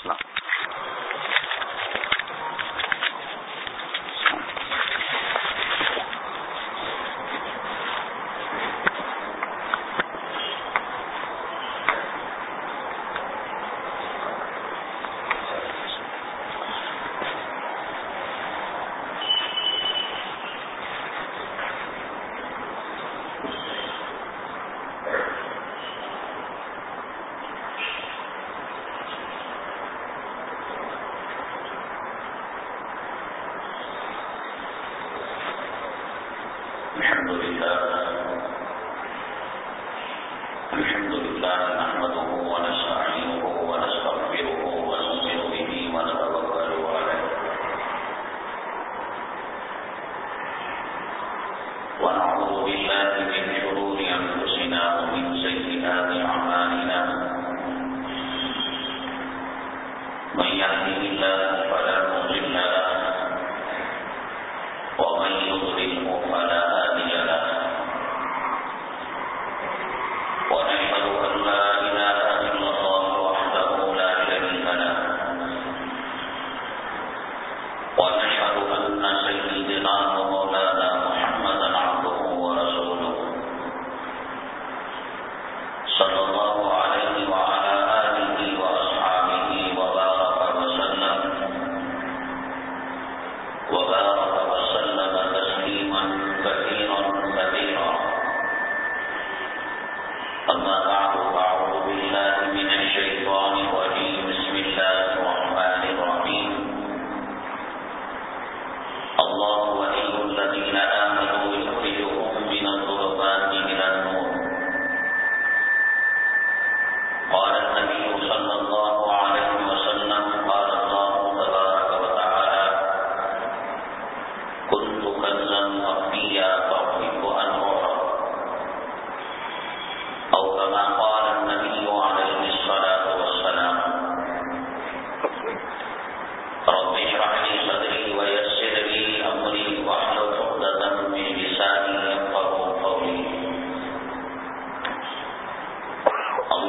السلام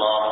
Allah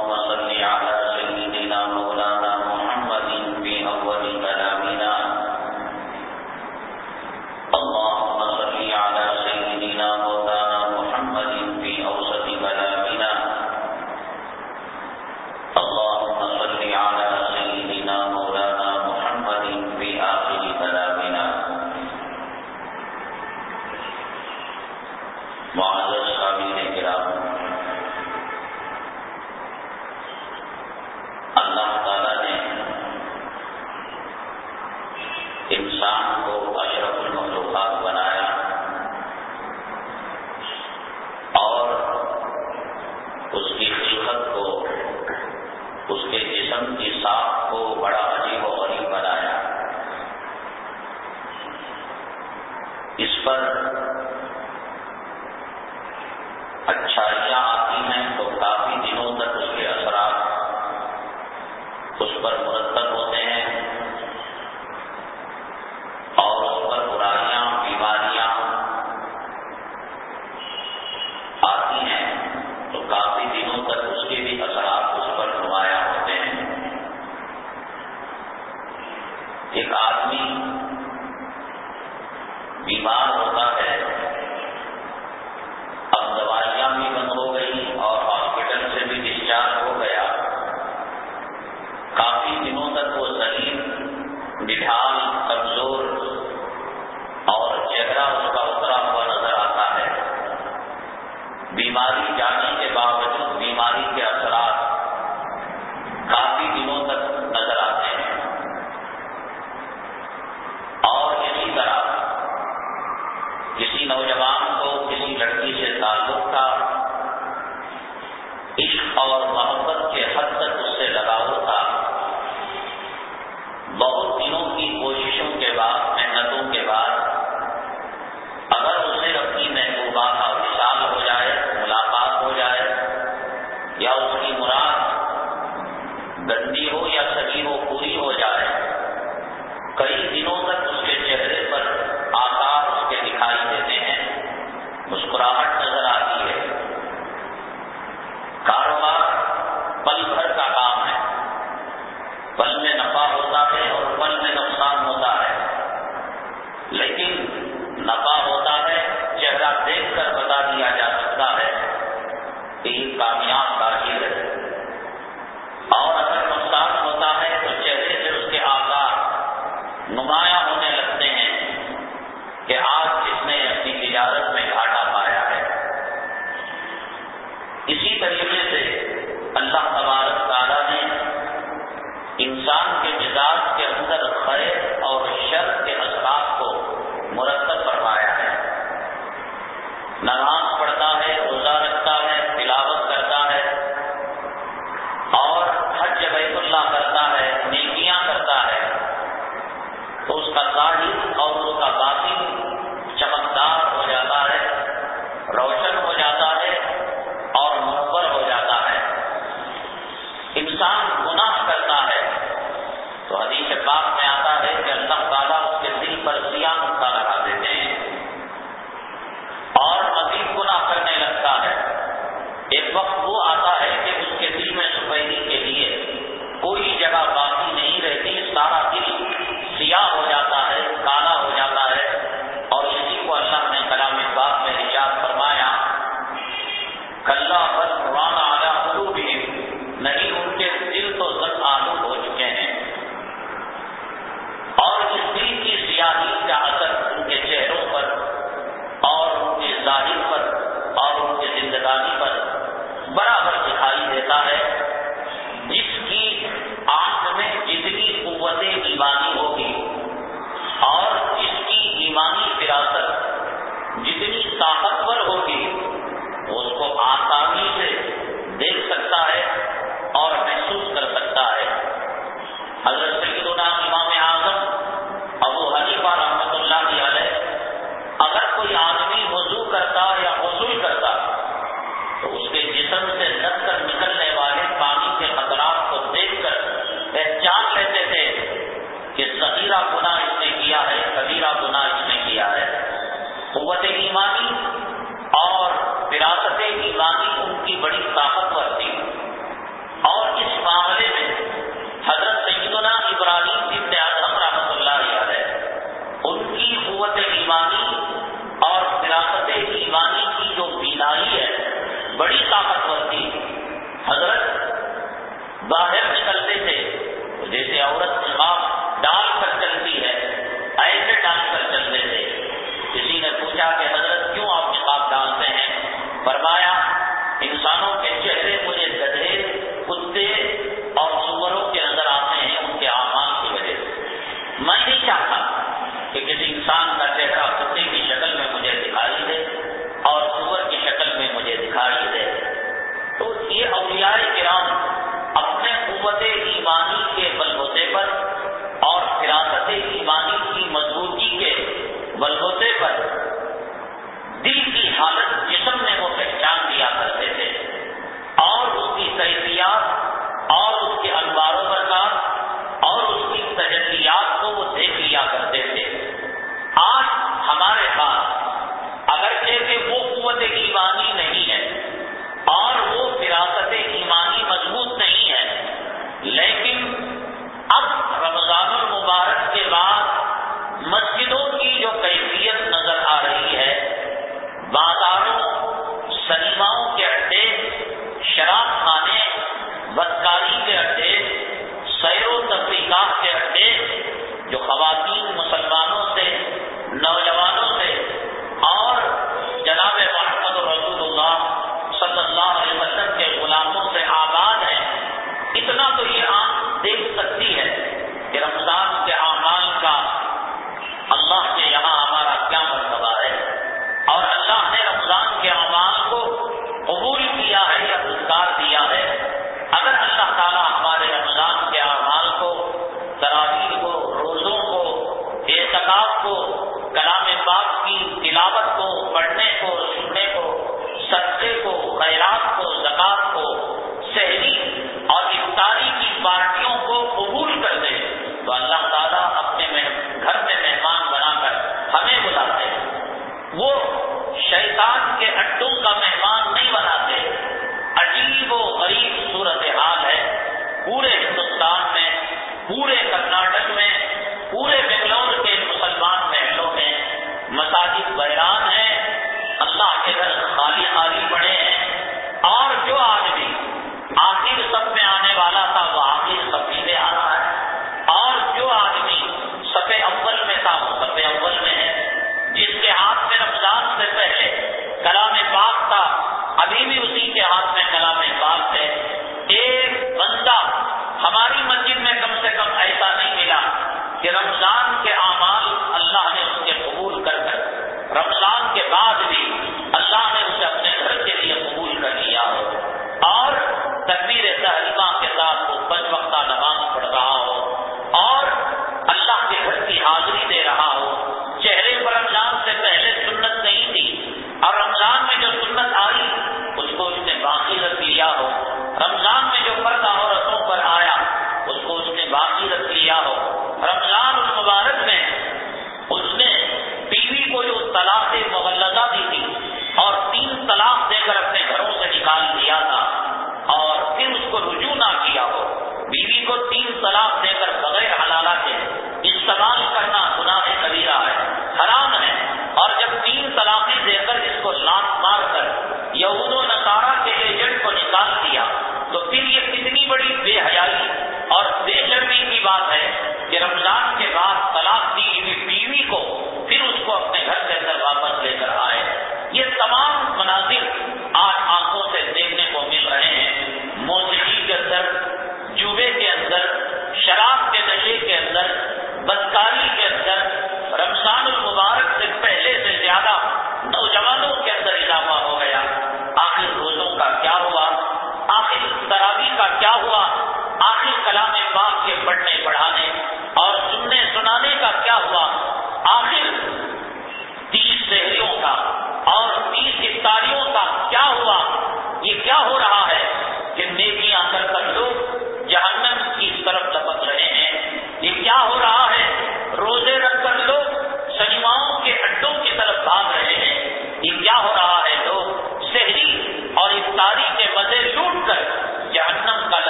بڑی طاقتور تھی اور اس معاملے میں حضرت سیدنا ابراہیم ابن اعظم رحمۃ اللہ علیہ، ان کی قوت ایمانی اور فراست ایمانی کی جو بینائی ہے، بڑی طاقتور تھی حضرت باہر نکلتے تھے، جیسے عورت نقاب ڈال کر چلتی ہے، ایسے ڈال کر چلتے تھے۔ کسی نے پوچھا کہ حضرت کیوں آپ نقاب ڈالتے ہیں؟ فرمایا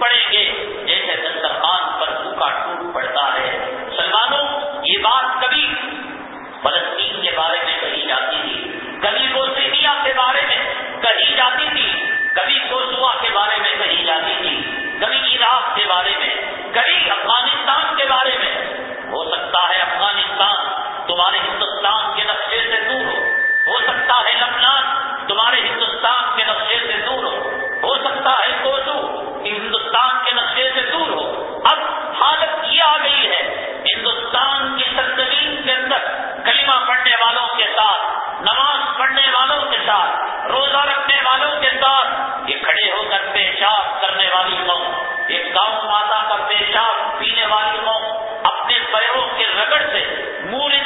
پڑیں گے جیسے دسترخوان پر بھوکا ٹوٹ پڑتا ہے۔ سلمانوں یہ بات کبھی فلسطین کے بارے میں کہی جاتی تھی، کبھی بوسینیا کے بارے میں کہی جاتی تھی، کبھی کوسوا کے بارے میں کہی جاتی تھی، کبھی عراق کے بارے میں، کبھی افغانستان کے بارے میں۔ ہو سکتا ہے افغانستان تمہارے ہندوستان کے نقشے سے دور ہو کلمہ پڑھنے والوں کے ساتھ، نماز پڑھنے والوں کے ساتھ، روزہ رکھنے والوں کے ساتھ یہ کھڑے ہو کر پیشاب کرنے والی قوم یہ گاؤں ماتا کا پیشاب پینے والی قوم، اپنے پیروں کے رگڑ سے، مورے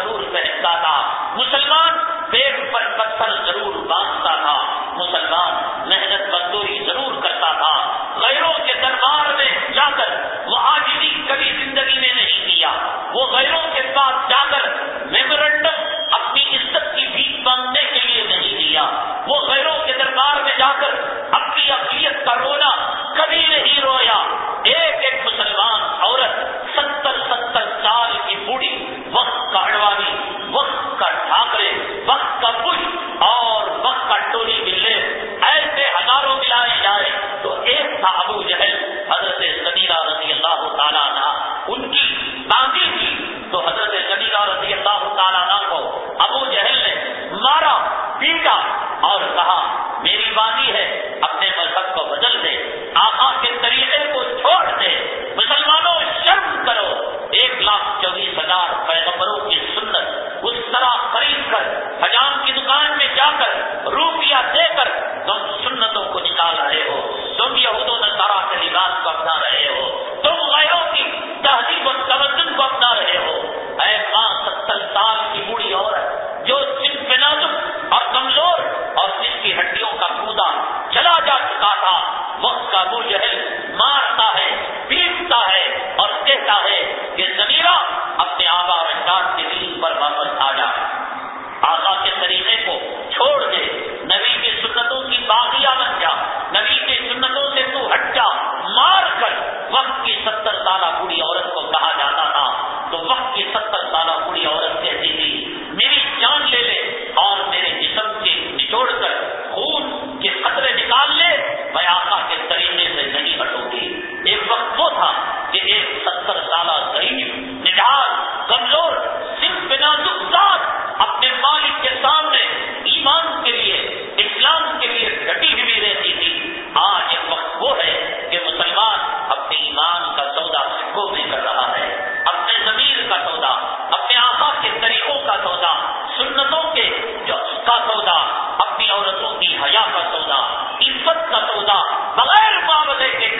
ضرور بہکتا تھا۔ مسلمان پیٹ پر پتھر ضرور باندھتا تھا۔ مسلمان محنت مزدوری ضرور کرتا تھا۔ غیروں کے دربار میں جا کر وہ آج بھی کبھی زندگی میں نہیں کیا۔ وہ غیروں کے پاس جا کر میمورینڈم اپنی عزت کی بھیک مانگنے کے لیے نہیں دیا وہ غیروں کے دربار میں جا کر اپنی اقلیت کا رونا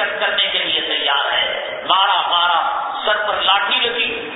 شرکت کرنے کے لیے تیار ہے۔ مارا مارا سر پر لاٹھی لگی۔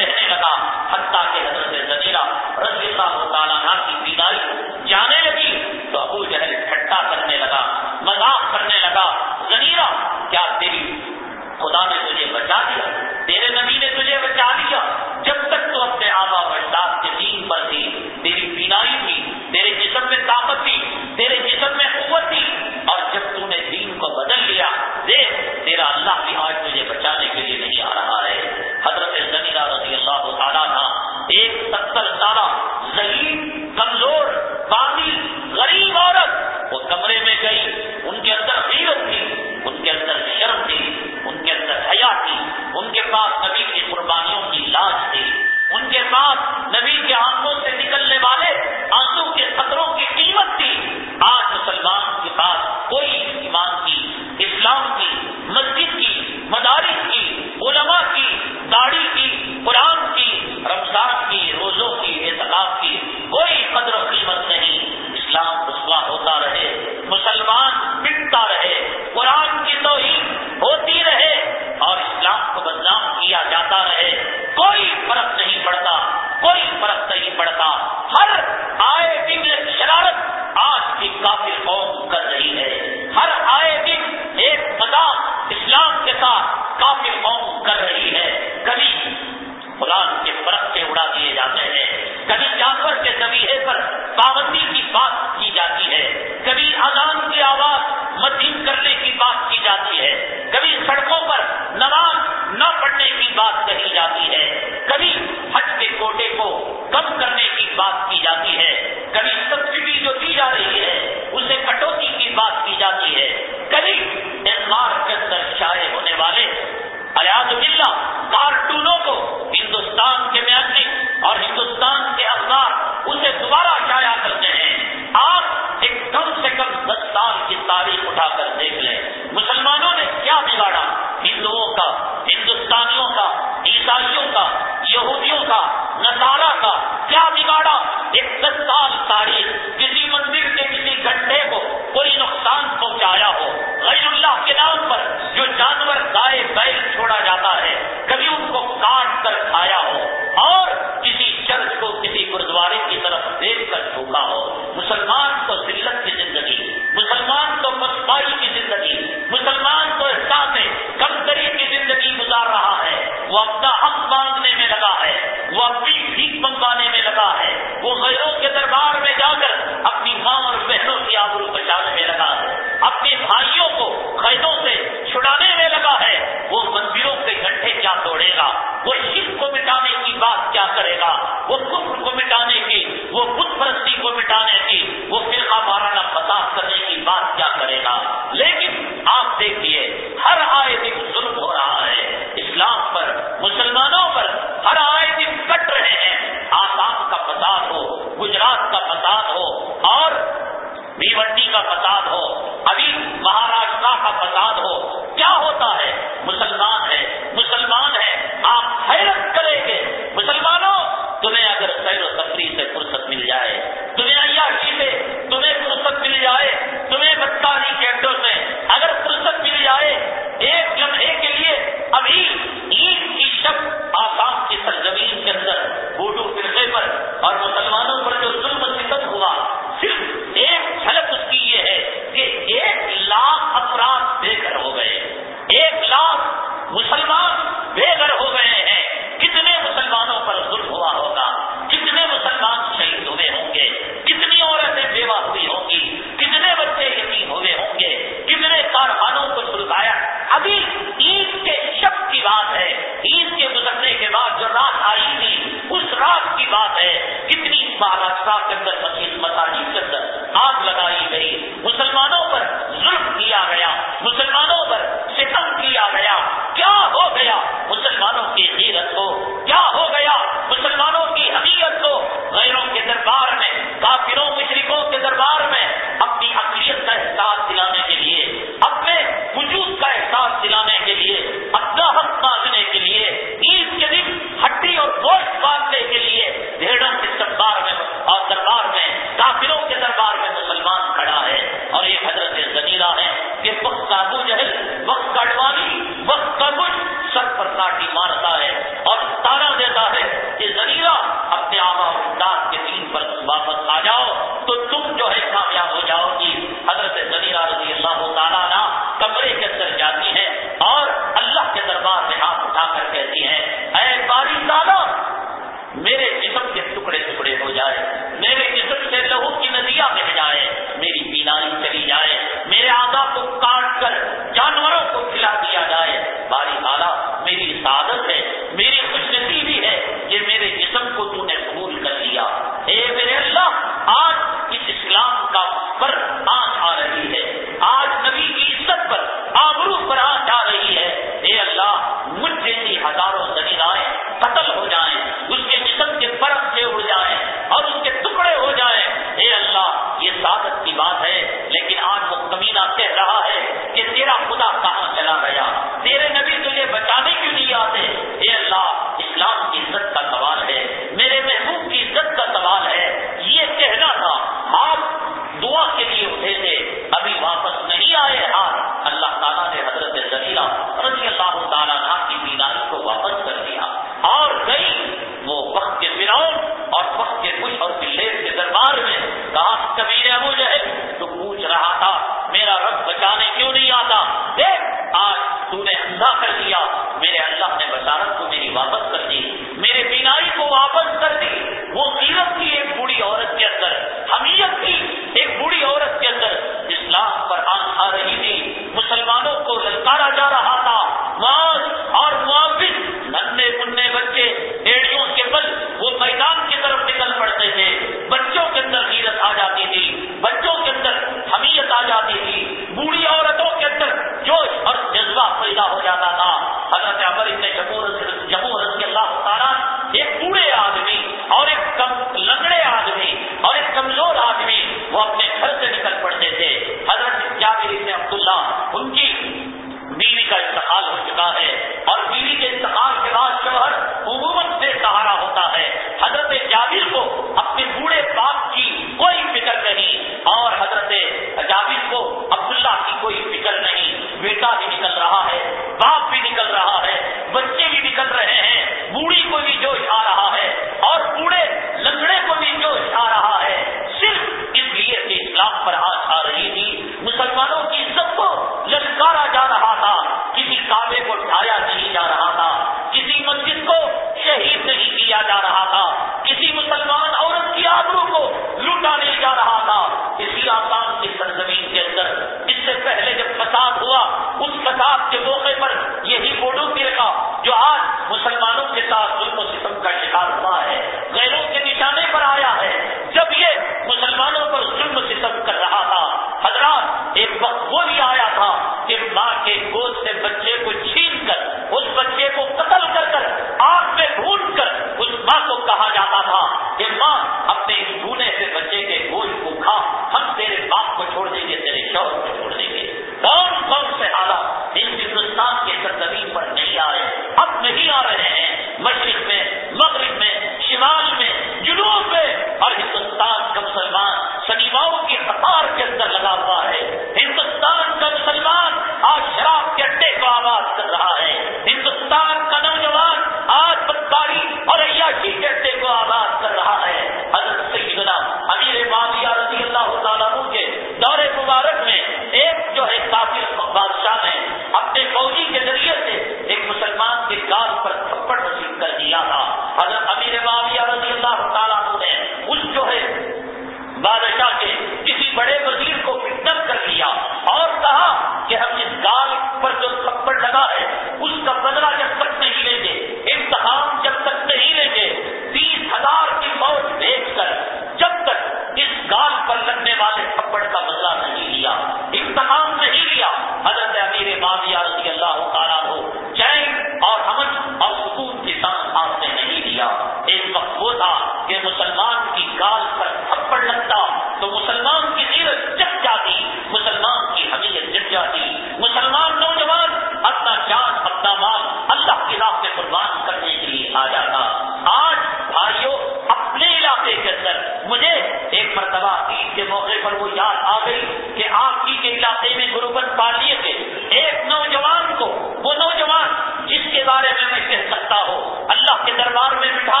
ایک نوجوان کو، وہ نوجوان جس کے بارے میں میں کہہ سکتا ہوں، اللہ کے دربار میں بٹھا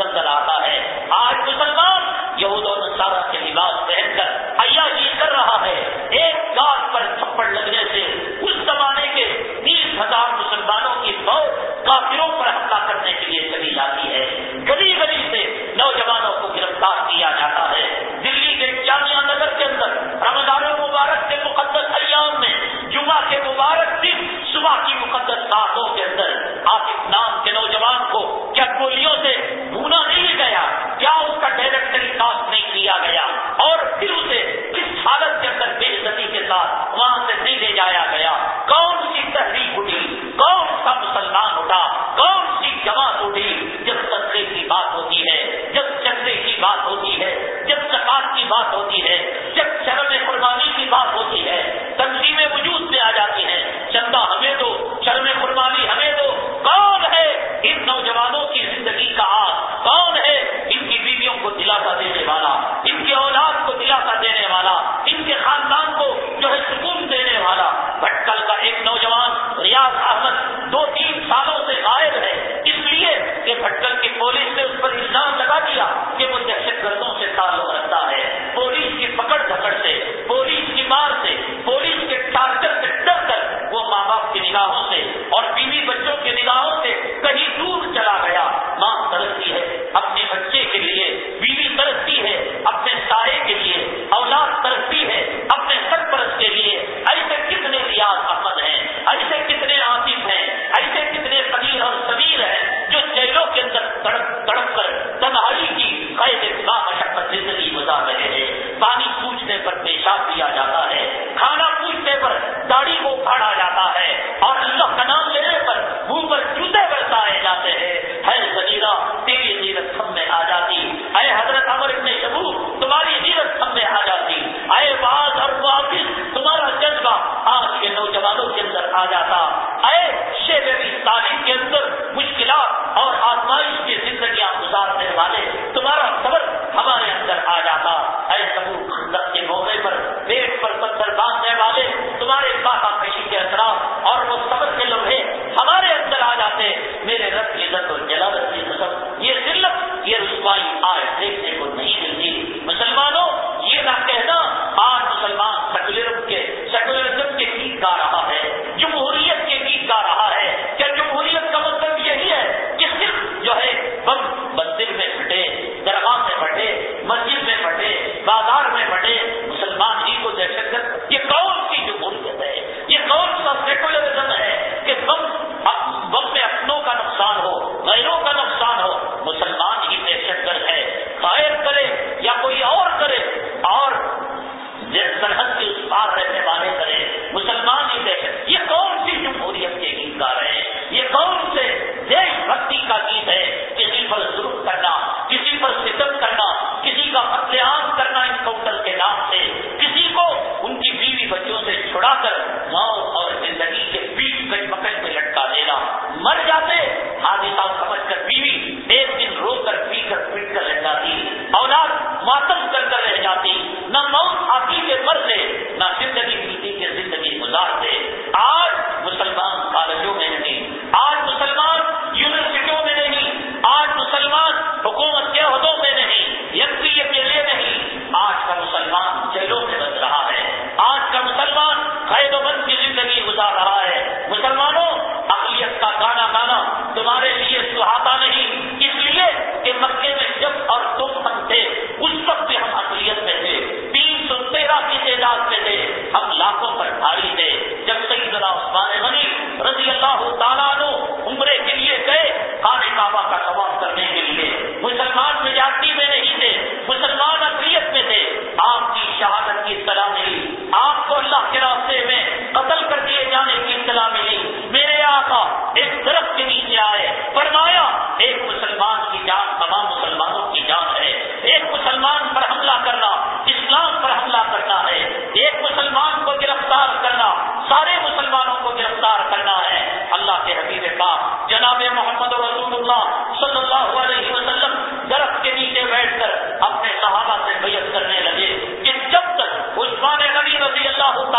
مسلسل آتا ہے۔ آج مسلمان یہود و نصارہ کے لباس پہن کر عیاشی جی کر رہا ہے۔ ایک گاس پر تھپڑ لگنے سے اس زمانے کے تیس ہزار مسلمانوں کی موت کافروں پر حملہ کرنے کے لیے چلی جاتی ہے۔ گلی گلی سے نوجوانوں کو گرفتار کیا جاتا ہے۔ دلی کے جامعہ نگر کے اندر رمضان مبارک کے مقدس ایام میں جمعہ کے مبارک دن صبح کی مقدس ساتوں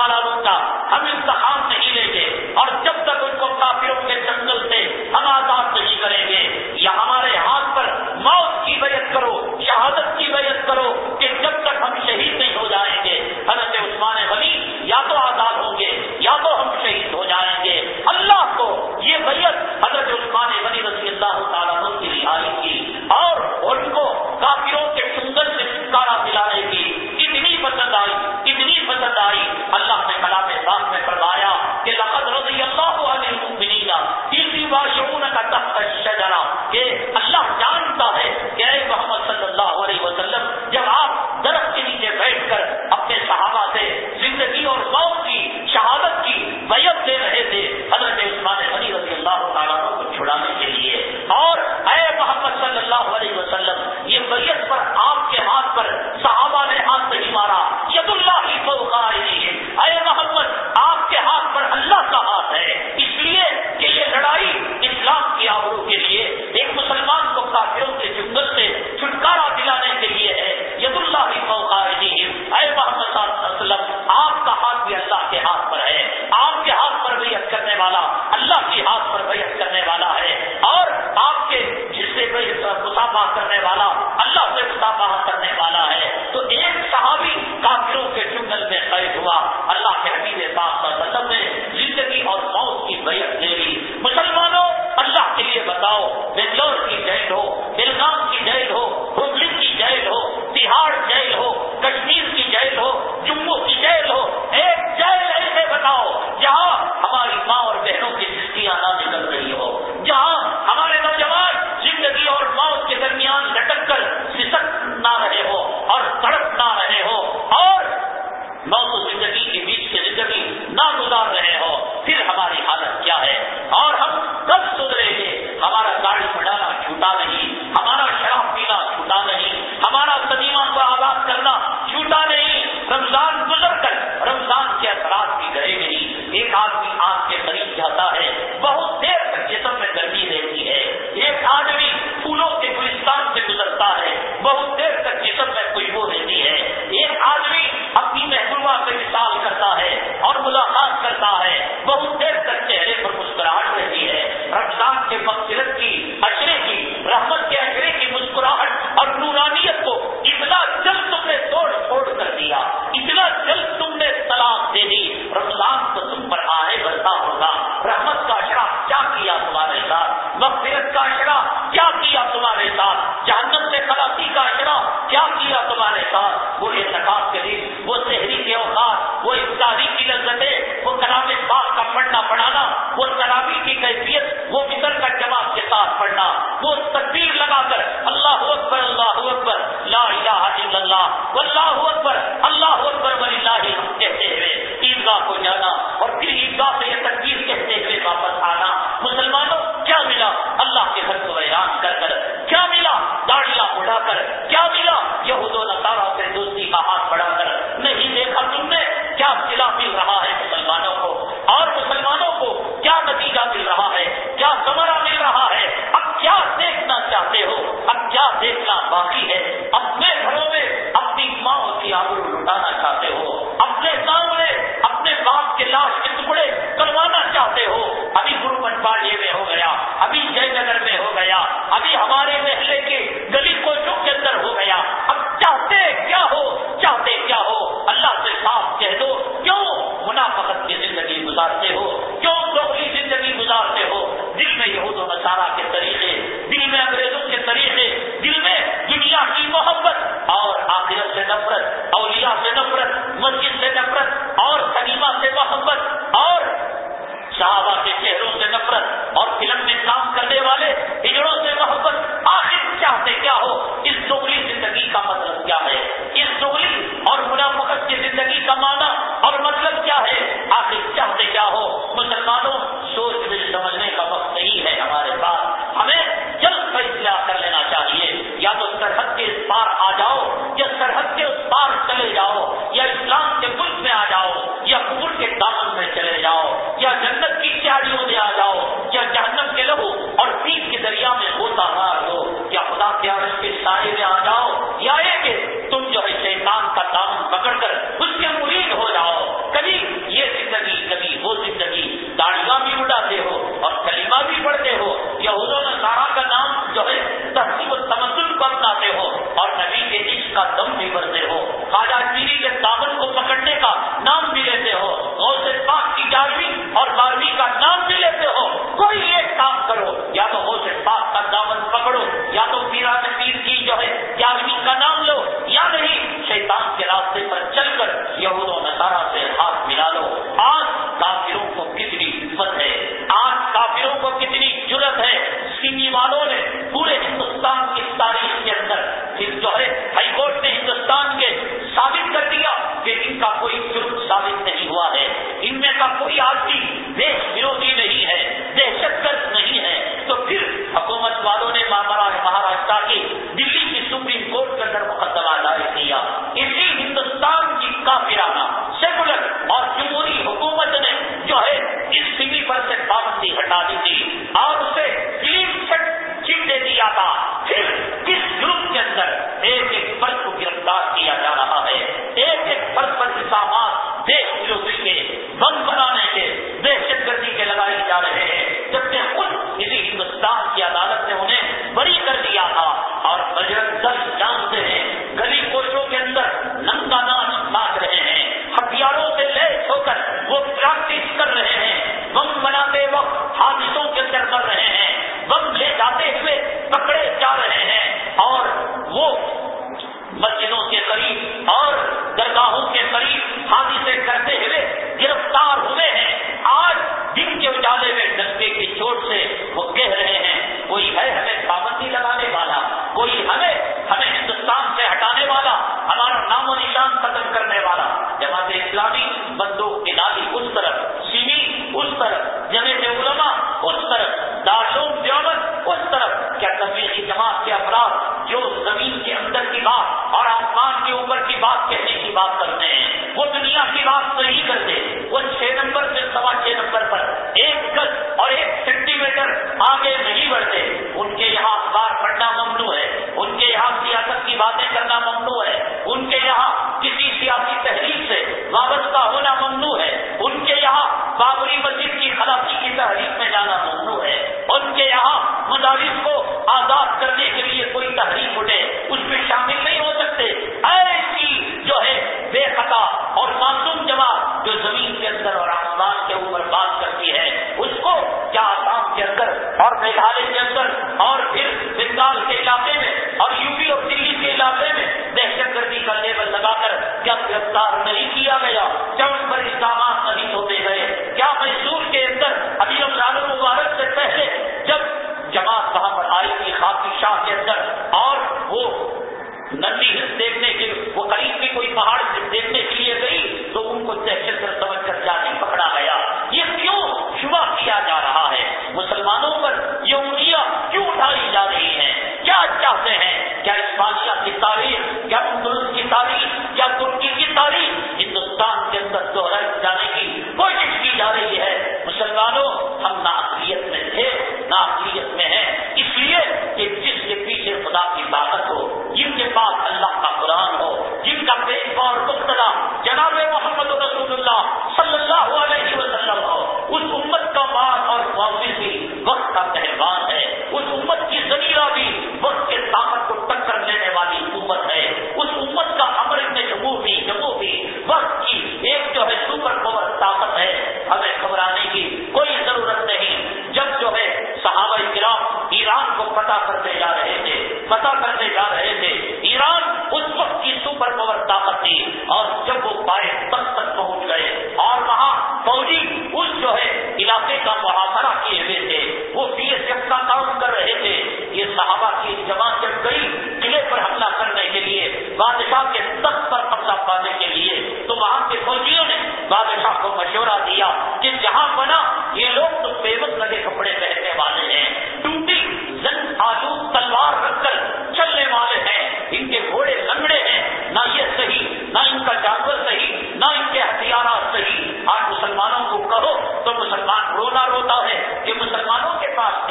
اللہ عنہ ہم انتخاب نہیں لیں گے اور جب بہت دیر تک جسم میں خوشبو رہتی ہے۔ ایک آدمی اپنی محبوبہ سے وشال کرتا ہے اور ملاقات کرتا ہے۔ بہت دیر تک چہرے پر مسکراہٹ رہتی ہے۔ رمضان کے مقصد کی اشرے کی، رحمت کے اشرے کی مسکراہٹ اور نورانیت کو اتنا جلد تم نے توڑ چھوڑ کر دیا۔ اتنا جلد تم نے سلام دے دی۔ رمضان کو تم پر آئے بنتا ہوگا۔ رحمت کا اشرا کیا کیا تمہارے ساتھ؟ مغفرت کا اشرا کیا کیا تمہارے ساتھ؟ سلامتی کا اشرا کیا کیا تمہارے ساتھ؟ وہ انتخاب کے دن وہ شہری کے اوقات، وہ افطاری کی لذتیں، وہ کلام پاک کا پڑھنا، پڑھانا، وہ تراوی کی کیفیت، وہ فکر کا جواب کے ساتھ پڑھنا، وہ تقدیر لگا کر، اللہ اکبر اللہ اکبر، لا الہ الا اللہ، واللہ علاقے میں اور یو پی اور دلی کے علاقے میں دہشت گردی کا لیبل لگا کر جب گرفتار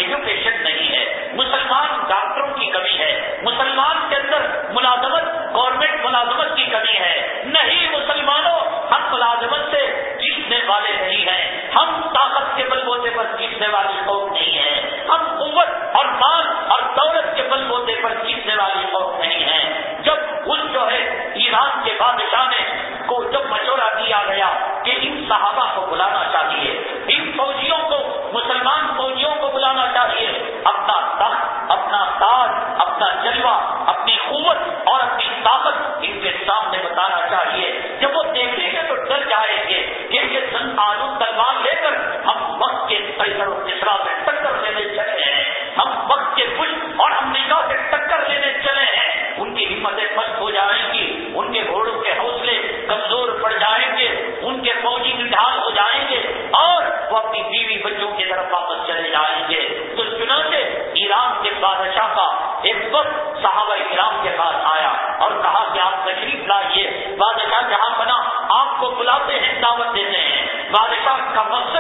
ایجوکیشن نہیں ہے۔ مسلمان ڈاکٹروں کی کمی ہے۔ مسلمان کے اندر ملازمت گورنمنٹ ملازمت کی کمی ہے۔ نہیں، مسلمانوں ہم ملازمت سے جیتنے والے نہیں ہیں۔ ہم طاقت کے بل بوتے پر جیتنے والی قوم نہیں ہے ہم قوت اور مان اور دولت کے بل بوتے پر جیتنے والی قوم نہیں ہے جب اس جو ہے ایران کے بادشاہ نے کو جب مشورہ دیا گیا کہ ان صحابہ کو بلانا چاہیے فوجیوں کو، مسلمان فوجیوں کو بلانا چاہیے۔ اپنا تخت اپنا تاج اپنا جلوہ، اپنی قوت اور اپنی طاقت ان کے ساتھ کا مقصد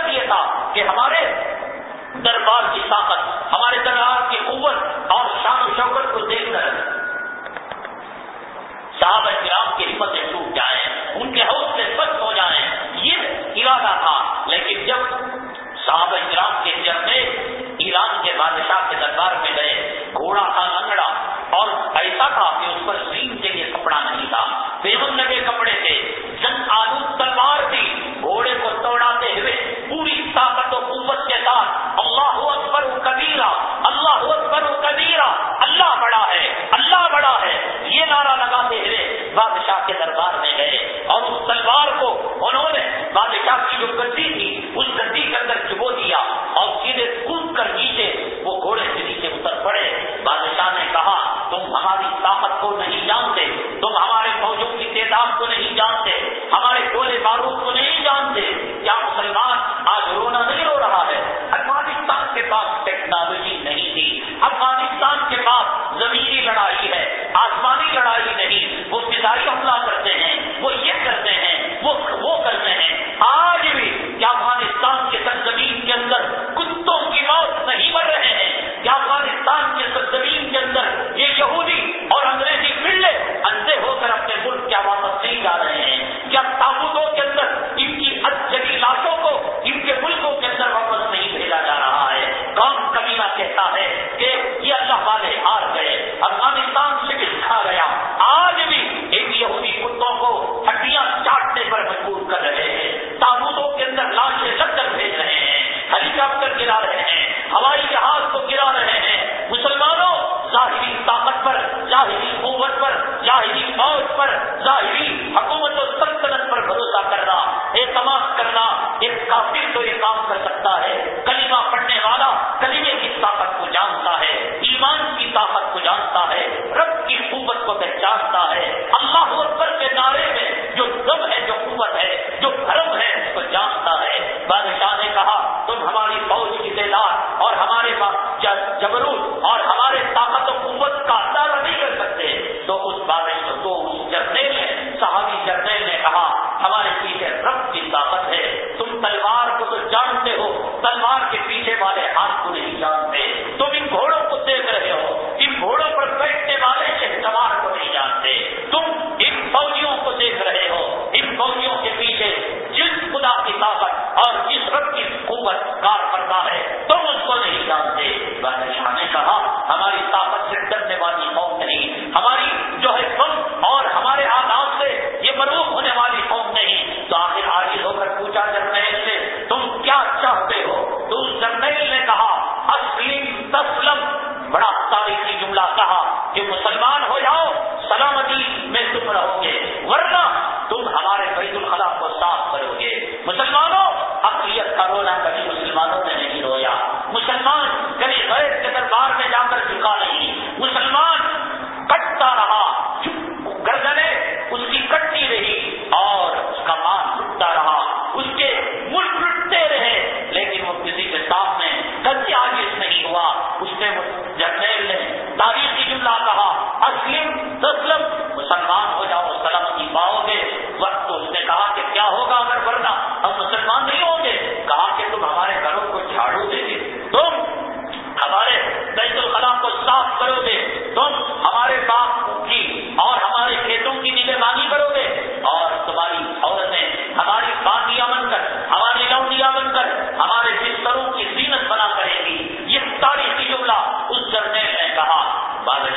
ٹینکر گرا رہے ہیں، ہوائی جہاز کو گرا رہے ہیں۔ مسلمانوں، ظاہری طاقت پر، ظاہری قوت پر، ظاہری فوج پر، ظاہری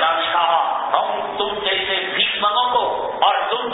بادشاہ ہم تم جیسے بھیک کو اور تم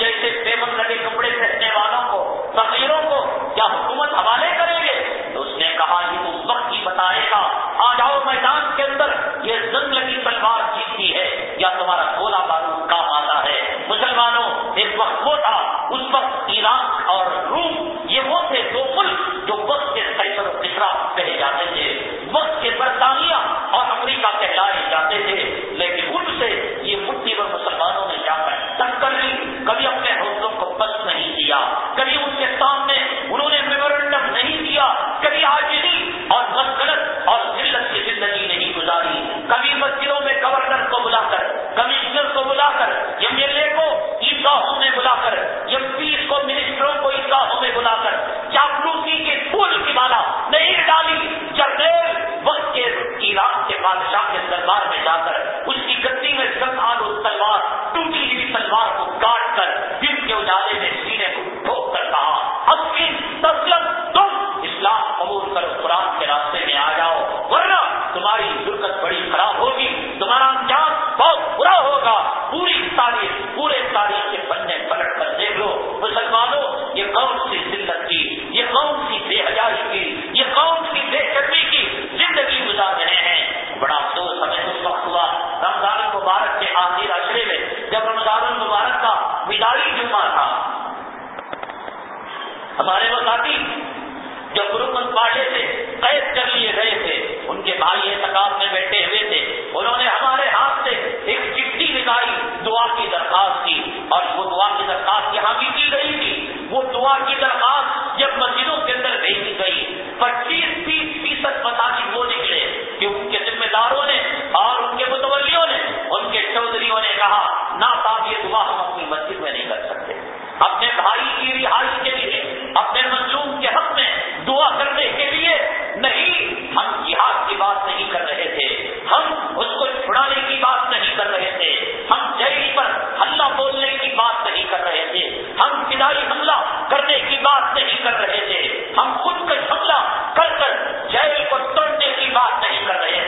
یہ دعا ہم اپنی مسجد میں نہیں کر سکتے۔ اپنے بھائی کی رہائی کے لیے، اپنے مظلوم کے حق میں دعا کرنے کے لیے نہیں۔ ہم جہاد کی بات نہیں کر رہے تھے۔ ہم اس کو چھڑانے کی بات نہیں کر رہے تھے۔ ہم جیش پر حملہ بولنے کی بات نہیں کر رہے تھے۔ ہم کنائی حملہ کرنے کی بات نہیں کر رہے تھے۔ ہم خود کا حملہ کر کر جیل کو توڑنے کی بات نہیں کر رہے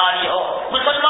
مسلمان ہو مسلمان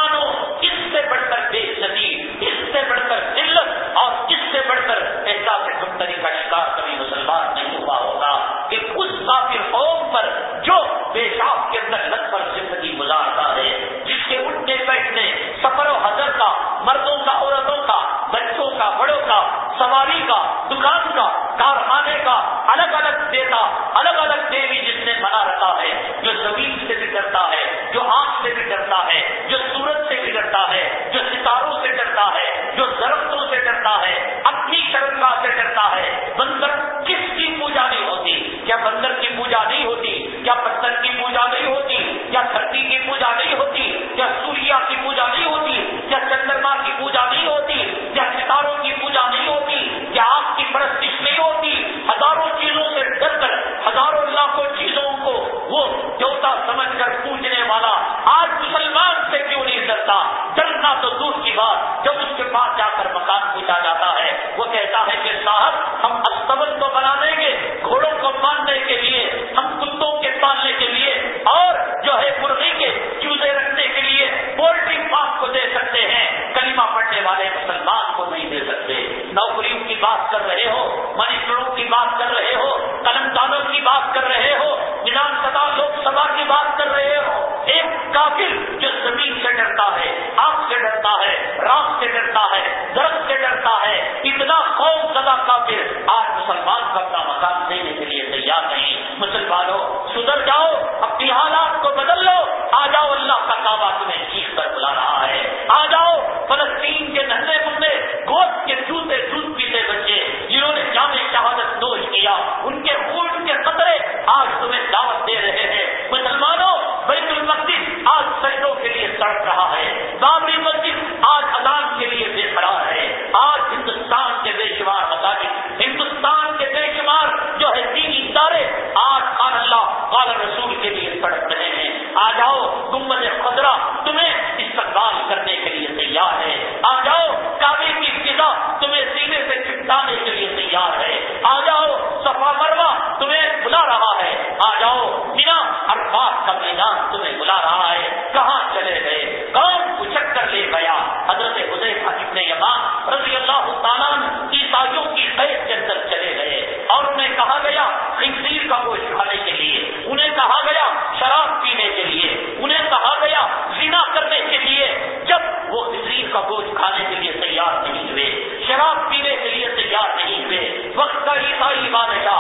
قال رسول کے لیے سڑک رہے ہیں۔ آ جاؤ گمبد خدرہ تمہیں استقبال کرنے کے لیے تیار ہے۔ آ جاؤ کابل کی فضا تمہیں سینے سے چپٹانے کے لیے تیار ہے۔ آ جاؤ، صفا مروا تمہیں بلا رہا ہے۔ آ جاؤ بنا ارباب کا میدان تمہیں بلا رہا ہے۔ کہاں چلے گئے؟ کون اچک کر لے گیا؟ حضرت حدیف حبیب نے یہاں رضی اللہ تعالیٰ عیسائیوں کی قید کے اندر چلے گئے۔ اور انہیں کہا گیا کا کوئی کھانے کے لیے کہا گیا شراب پینے کے لیے، انہیں کہا گیا زنا کرنے کے لیے، جب وہ خنزیر کا گوشت کھانے کے لیے تیار نہیں ہوئے، شراب پینے کے لیے تیار نہیں ہوئے، وقت کا عیسائی مانے کا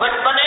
بچپنے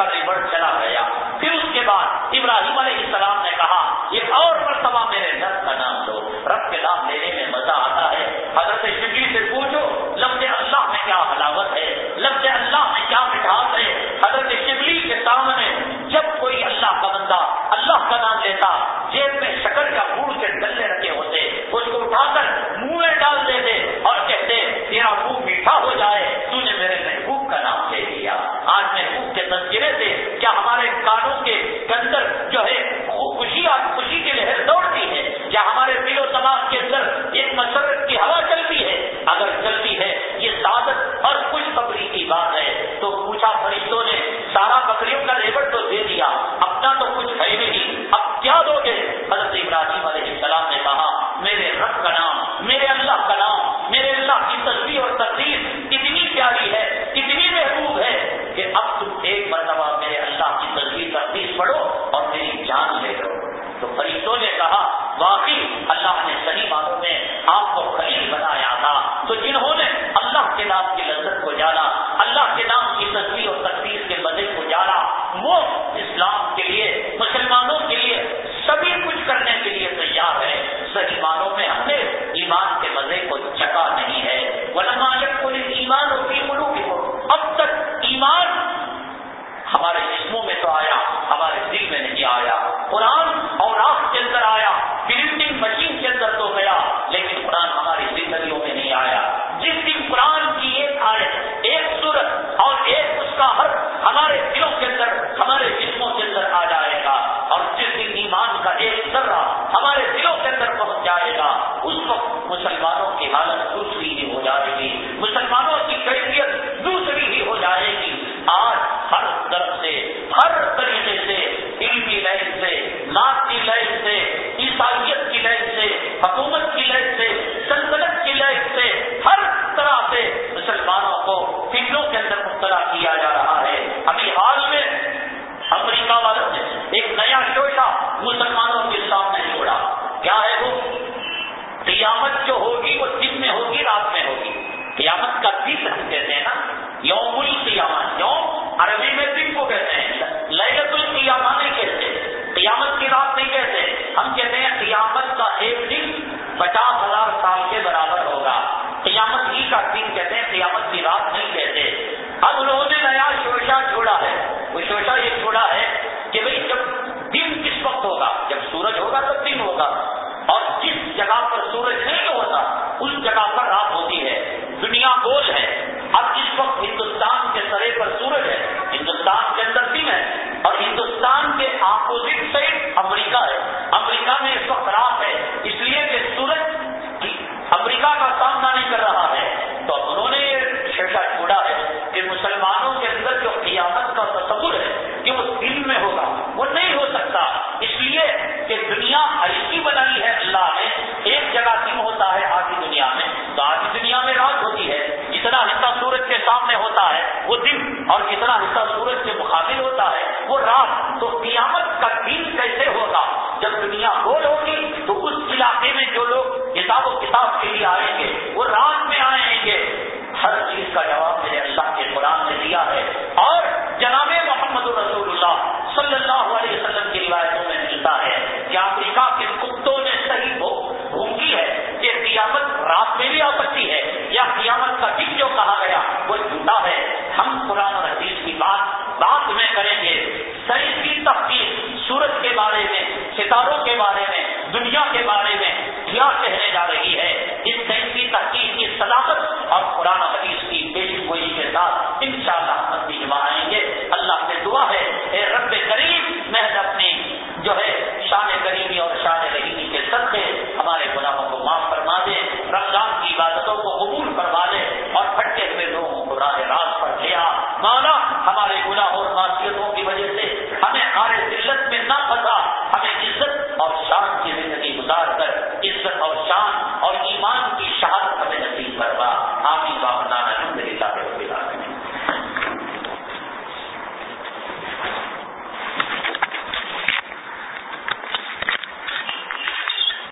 کا ریورٹ چلا گیا۔ پھر اس کے بعد ابراہیم علیہ السلام نے کہا، یہ اور مرتبہ میرے رب کا نام لو۔ رب کے نام لینے میں مزہ آتا ہے۔ حضرت شکی سے پوچھو، لفظ اللہ میں کیا حلاوت ہے؟ لفظ اللہ میں کیا مٹھاس ہے؟ حضرت شبلی کے سامنے جب کوئی اللہ کا بندہ اللہ کا نام لیتا، جیب میں شکر کا بھول کے ڈلے رکھے ہوتے، اس کو اٹھا کر قیامت کا دن کہتے ہیں نا، یوم القیامت، یوم عربی میں دن کو کہتے ہیں لہرت القیامہ نہیں کہتے قیامت کی رات نہیں کہتے ہم کہتے ہیں قیامت کا ایک دن پچاس ہزار سال کے برابر ہوگا۔ قیامت ہی کا دن کہتے ہیں، قیامت کی رات نہیں کہتے اب انہوں نے نیا شوشا چھوڑا ہے۔ وہ شوشا یہ چھوڑا ہے کہ بھئی جب دن کس وقت ہوگا؟ جب سورج ہوگا تب دن ہوگا۔ اور جس جگہ پر سورج نہیں ہوتا، اس جگہ پر دنیا گوش ہے۔ اب اس وقت ہندوستان کے سرے پر سورج ہے۔ ہندوستان کے اندر دن ہے۔ اور ہندوستان کے اپوزٹ سائڈ امریکہ ہے۔ امریکہ میں اس وقت رات ہے۔ اور کتنا حصہ سورج کے مقابل ہوتا ہے، وہ رات تو قیامت کا دن کیسے ہوگا جب دنیا کو